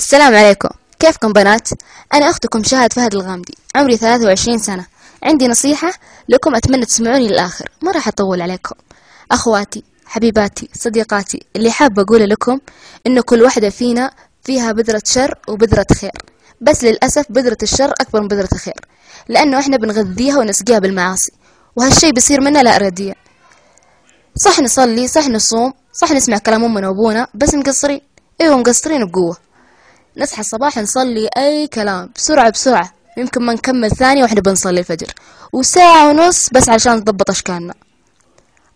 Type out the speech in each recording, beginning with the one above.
السلام عليكم. كيفكم بنات؟ أنا أختكم شاهد فهد الغامدي. عمري 23 سنة. عندي نصيحة لكم أتمنى تسمعوني للآخر. ما راح أطول عليكم. أخواتي حبيباتي صديقاتي اللي حابة أقول لكم إنه كل واحدة فينا فيها بذرة شر وبذرة خير. بس للأسف بذرة الشر أكبر من بذرة الخير. لأنه إحنا بنغذيها ونسقيها بالمعاصي. وهالشي بيصير منا لا إراديا صح نصلي صح نصوم صح نسمع كلام أمنا وأبونا بس مقصرين. أيوة مقصرين بقوة. نصحى الصباح نصلي أي كلام بسرعة بسرعة. يمكن ما نكمل ثانية وإحنا بنصلي الفجر. وساعة ونص بس عشان نضبط أشكالنا.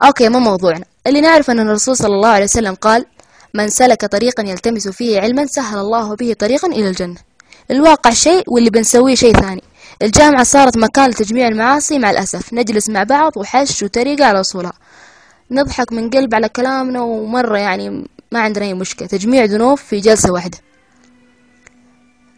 أوكي ما موضوعنا. اللي نعرف أن الرسول صلى الله عليه وسلم قال من سلك طريقا يلتمس فيه علما سهل الله به طريقا إلى الجنة. الواقع شيء واللي بنسويه شيء ثاني. الجامعة صارت مكان لتجميع المعاصي مع الأسف. نجلس مع بعض وحش وتريقة على أصولها نضحك من قلب على كلامنا ومرة يعني ما عندنا أي مشكلة. تجميع ذنوب في جلسة واحدة.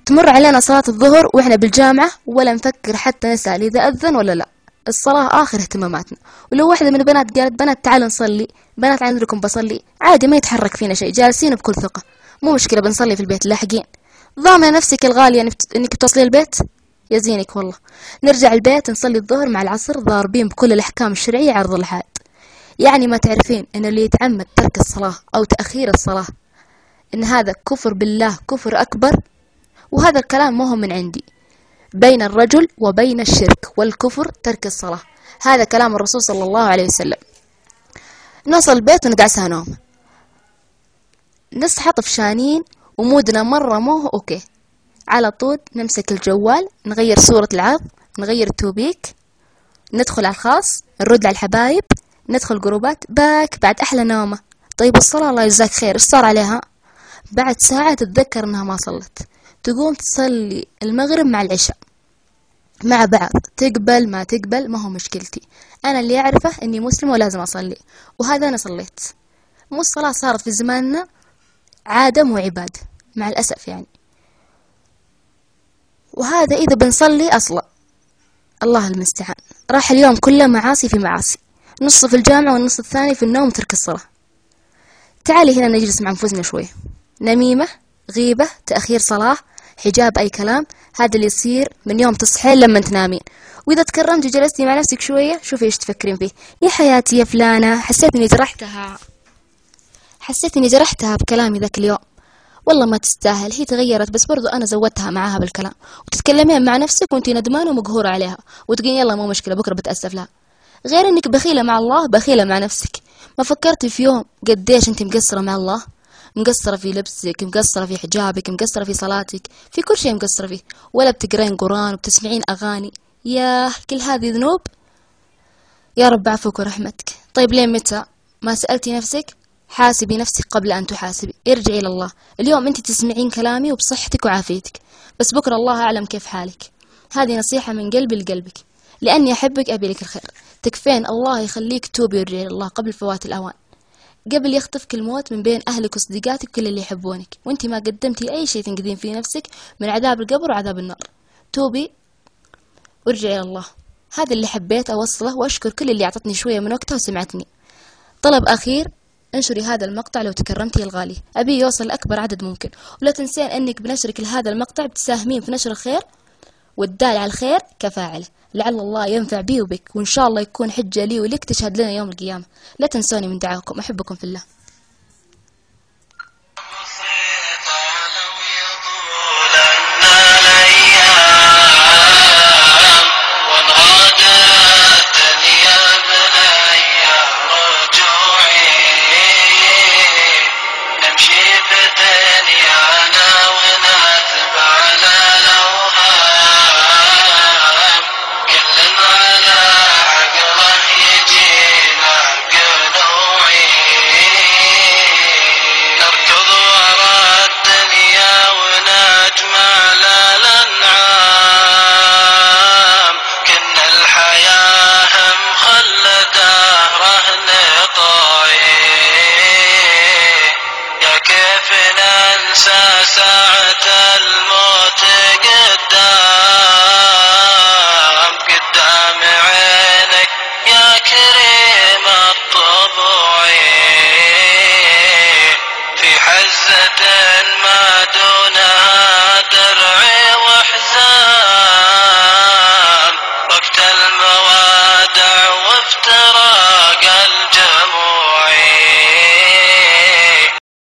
تمر علينا صلاة الظهر وإحنا بالجامعة ولا نفكر حتى نسأل إذا أذن ولا لا. الصلاة آخر اهتماماتنا. ولو واحدة من البنات قالت بنات تعالوا نصلي. بنات عندكم بصلي. عادي ما يتحرك فينا شيء. جالسين بكل ثقة. مو مشكلة بنصلي في البيت لاحقين. ضامنة نفسك الغالية إنك بتصلي البيت؟ يزينك والله. نرجع البيت نصلي الظهر مع العصر ضاربين بكل الأحكام الشرعية عرض الحائط. يعني ما تعرفين إن اللي يتعمد ترك الصلاة أو تأخير الصلاة إن هذا كفر بالله كفر أكبر وهذا الكلام ما هو من عندي. بين الرجل وبين الشرك والكفر ترك الصلاة. هذا كلام الرسول صلى الله عليه وسلم. نوصل البيت ونقعسها نوم. نصحى طفشانين ومودنا مرة مو أوكي. على طول نمسك الجوال نغير صورة العرض نغير ال topic ندخل على الخاص نرد على الحبايب ندخل جروبات. back بعد أحلى نومة. طيب الصلاة الله يجزاك خير. إيش صار عليها؟ بعد ساعة تتذكر إنها ما صلت. تقوم تصلي المغرب مع العشاء مع بعض. تقبل ما تقبل ما هو مشكلتي. أنا اللي أعرفه إني مسلمة ولازم أصلي وهذا أنا صليت. مو الصلاة صارت في زماننا عادة مو عبادة مع الأسف يعني. وهذا إذا بنصلي أصلا الله المستعان. راح اليوم كله معاصي في معاصي. نص في الجامعة والنص الثاني في النوم ترك الصلاة. تعالي هنا نجلس مع أنفسنا شوي. نميمة غيبة تأخير صلاة. حجاب أي كلام هذا اللي يصير من يوم تصحين لما تنامين. وإذا تكرمتي وجلستي مع نفسك شوية شوفي إيش تفكرين فيه. يا حياتي يا فلانة حسيت إني جرحتها. حسيت إني جرحتها بكلامي ذاك اليوم. والله ما تستاهل هي تغيرت بس برضو أنا زودتها معاها بالكلام. وتتكلمين مع نفسك وأنتي ندمانة ومقهورة عليها. وتقولين يلا مو مشكلة بكرة بتأسف لها غير إنك بخيلة مع الله بخيلة مع نفسك. ما فكرتي في يوم قديش انت مقصرة مع الله؟ مقصرة في لبسك مقصرة في حجابك مقصرة في صلاتك في كل شيء مقصرة فيه. ولا بتقرين قرآن وبتسمعين أغاني. ياه كل هذه ذنوب؟ يا رب عفوك ورحمتك. طيب لين متى؟ ما سألتي نفسك؟ حاسبي نفسك قبل أن تحاسبي. ارجعي إلى الله. اليوم أنت تسمعين كلامي وبصحتك وعافيتك. بس بكرة الله أعلم كيف حالك. هذه نصيحة من قلبي لقلبك. لأني أحبك أبي لك الخير. تكفين الله يخليك توبي ورجعي إلى الله قبل فوات الأوان. قبل يخطفك الموت من بين أهلك وصديقاتك وكل اللي يحبونك. وأنت ما قدمتي أي شيء تنقذين فيه نفسك من عذاب القبر وعذاب النار. توبي. وارجعي إلى الله. هذا اللي حبيت أوصله وأشكر كل اللي أعطتني شوية من وقتها وسمعتني. طلب أخير. انشري هذا المقطع لو تكرمتي الغالي. أبي يوصل لأكبر عدد ممكن. ولا تنسين أنك بنشرك لهذا المقطع بتساهمين في نشر الخير. والدال على الخير كفاعله لعل الله ينفع بي وبك وإن شاء الله يكون حجة لي ولك تشهد لنا يوم القيامة. لا تنسوني من دعاكم أحبكم في الله. ولن أنسى